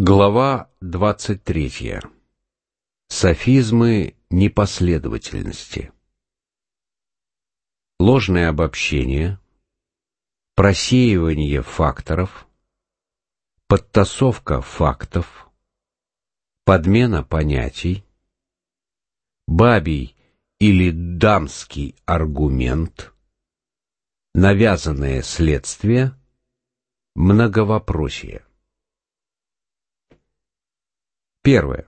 Глава 23. Софизмы непоследовательности. Ложное обобщение, просеивание факторов, подтасовка фактов, подмена понятий, бабий или дамский аргумент, навязанное следствие, многовопросие. Первое.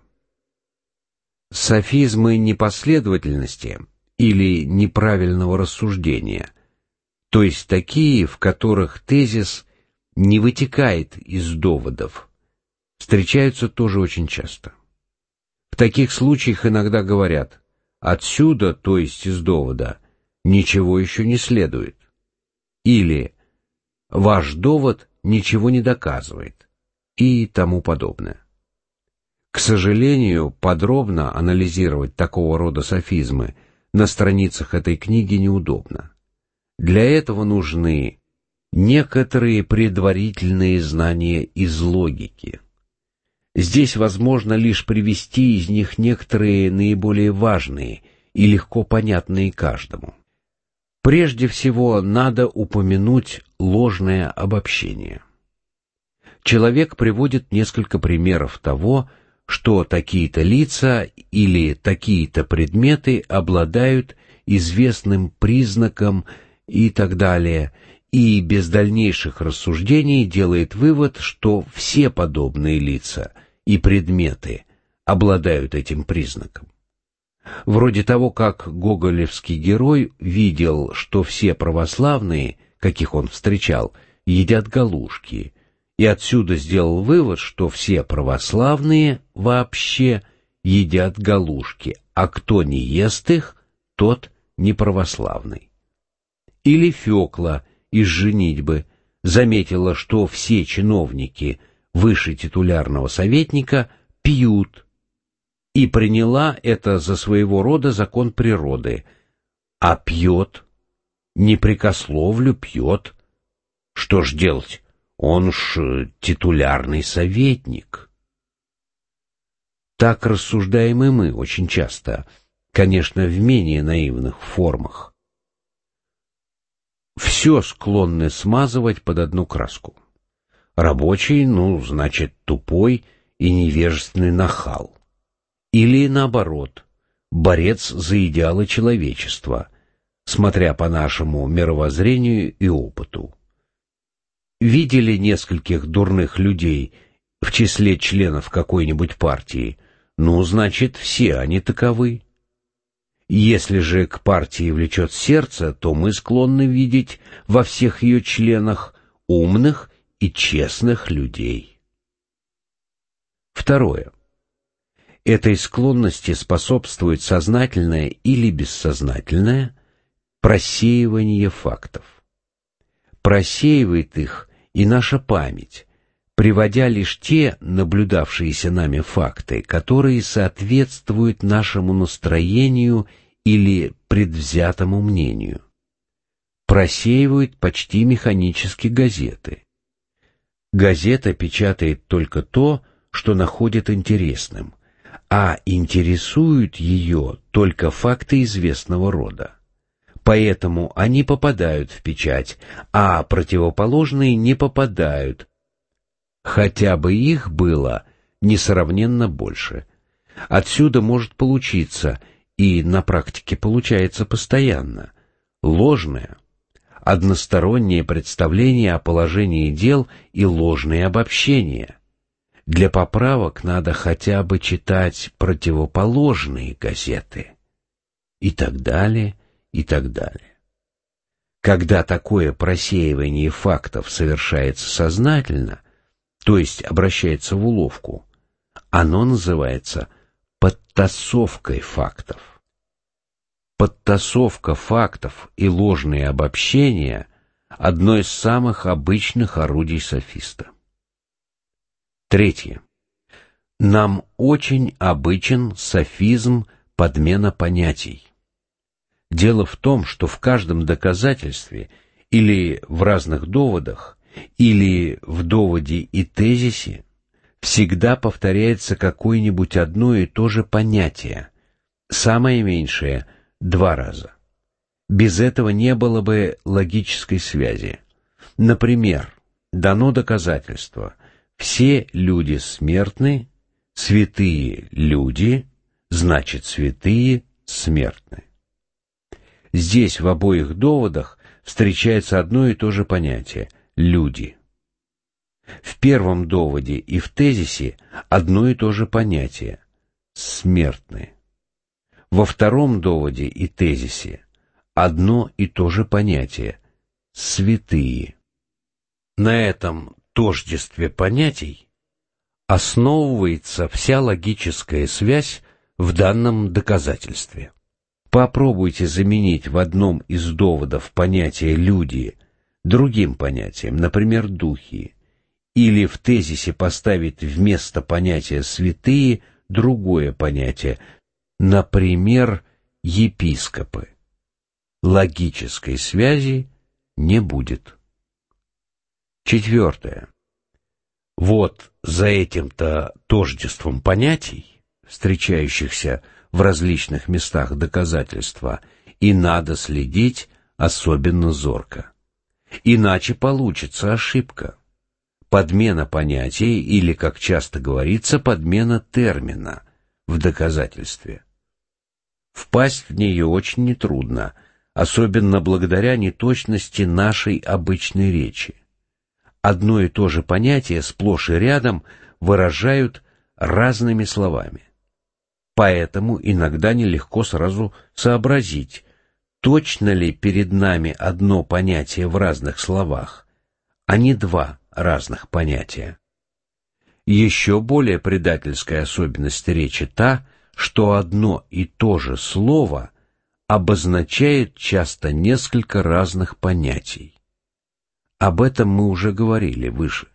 Софизмы непоследовательности или неправильного рассуждения, то есть такие, в которых тезис не вытекает из доводов, встречаются тоже очень часто. В таких случаях иногда говорят «отсюда, то есть из довода, ничего еще не следует» или «ваш довод ничего не доказывает» и тому подобное. К сожалению, подробно анализировать такого рода софизмы на страницах этой книги неудобно. Для этого нужны некоторые предварительные знания из логики. Здесь возможно лишь привести из них некоторые наиболее важные и легко понятные каждому. Прежде всего, надо упомянуть ложное обобщение. Человек приводит несколько примеров того, что такие-то лица или такие-то предметы обладают известным признаком и так далее, и без дальнейших рассуждений делает вывод, что все подобные лица и предметы обладают этим признаком. Вроде того, как гоголевский герой видел, что все православные, каких он встречал, едят галушки, и отсюда сделал вывод, что все православные вообще едят галушки, а кто не ест их, тот не православный. Или Фёкла из «Женитьбы» заметила, что все чиновники выше титулярного советника пьют, и приняла это за своего рода закон природы, а пьет, непрекословлю пьет. Что ж делать? Он ж э, титулярный советник. Так рассуждаем и мы очень часто, конечно, в менее наивных формах. Все склонны смазывать под одну краску. Рабочий, ну, значит, тупой и невежественный нахал. Или наоборот, борец за идеалы человечества, смотря по нашему мировоззрению и опыту видели нескольких дурных людей в числе членов какой-нибудь партии, ну, значит, все они таковы. Если же к партии влечет сердце, то мы склонны видеть во всех ее членах умных и честных людей. Второе. Этой склонности способствует сознательное или бессознательное просеивание фактов. Просеивает их и наша память, приводя лишь те наблюдавшиеся нами факты, которые соответствуют нашему настроению или предвзятому мнению. Просеивают почти механически газеты. Газета печатает только то, что находит интересным, а интересуют ее только факты известного рода поэтому они попадают в печать, а противоположные не попадают, хотя бы их было несравненно больше. Отсюда может получиться, и на практике получается постоянно, ложное, одностороннее представление о положении дел и ложные обобщения. Для поправок надо хотя бы читать противоположные газеты. И так далее, и так далее. Когда такое просеивание фактов совершается сознательно, то есть обращается в уловку, оно называется подтасовкой фактов. Подтасовка фактов и ложные обобщения – одно из самых обычных орудий софиста. Третье. Нам очень обычен софизм подмена понятий. Дело в том, что в каждом доказательстве или в разных доводах, или в доводе и тезисе всегда повторяется какое-нибудь одно и то же понятие, самое меньшее — два раза. Без этого не было бы логической связи. Например, дано доказательство. Все люди смертны, святые люди, значит, святые смертны. Здесь в обоих доводах встречается одно и то же понятие — люди. В первом доводе и в тезисе одно и то же понятие — смертны. Во втором доводе и тезисе одно и то же понятие — святые. На этом тождестве понятий основывается вся логическая связь в данном доказательстве. Попробуйте заменить в одном из доводов понятие «люди» другим понятием, например, «духи», или в тезисе поставить вместо понятия «святые» другое понятие, например, «епископы» логической связи не будет. Четвертое. Вот за этим-то тождеством понятий, встречающихся в различных местах доказательства, и надо следить особенно зорко. Иначе получится ошибка. Подмена понятия или, как часто говорится, подмена термина в доказательстве. Впасть в нее очень нетрудно – особенно благодаря неточности нашей обычной речи. Одно и то же понятие сплошь и рядом выражают разными словами. Поэтому иногда нелегко сразу сообразить, точно ли перед нами одно понятие в разных словах, а не два разных понятия. Еще более предательская особенность речи та, что одно и то же слово – обозначает часто несколько разных понятий. Об этом мы уже говорили выше.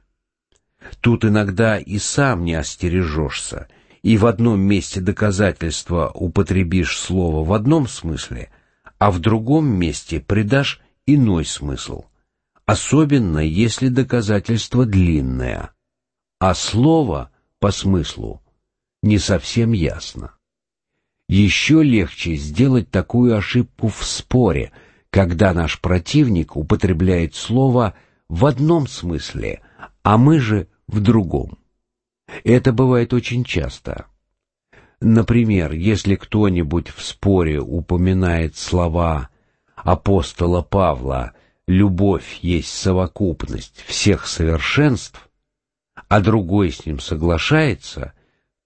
Тут иногда и сам не остережешься, и в одном месте доказательства употребишь слово в одном смысле, а в другом месте придашь иной смысл, особенно если доказательство длинное, а слово по смыслу не совсем ясно. Еще легче сделать такую ошибку в споре, когда наш противник употребляет слово в одном смысле, а мы же в другом. Это бывает очень часто. Например, если кто-нибудь в споре упоминает слова апостола Павла «любовь есть совокупность всех совершенств», а другой с ним соглашается,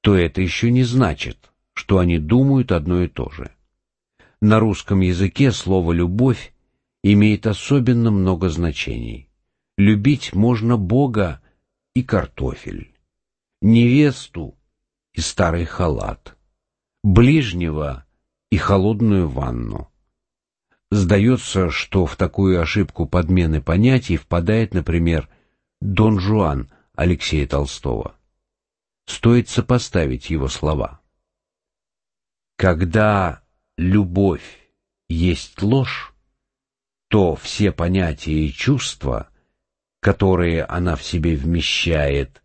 то это еще не значит, что они думают одно и то же. На русском языке слово «любовь» имеет особенно много значений. Любить можно Бога и картофель, невесту и старый халат, ближнего и холодную ванну. Сдается, что в такую ошибку подмены понятий впадает, например, Дон Жуан Алексея Толстого. Стоит сопоставить его слова. Когда любовь есть ложь, то все понятия и чувства, которые она в себе вмещает,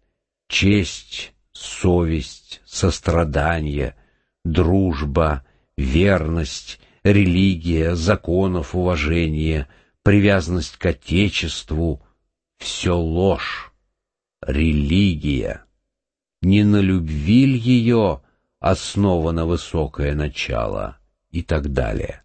честь, совесть, сострадание, дружба, верность, религия, законов уважение, привязанность к Отечеству — все ложь, религия. Не на любви ль ее основано высокое начало и так далее.